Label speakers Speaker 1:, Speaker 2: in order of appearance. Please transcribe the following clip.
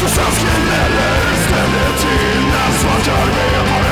Speaker 1: To sounds can never stand it in a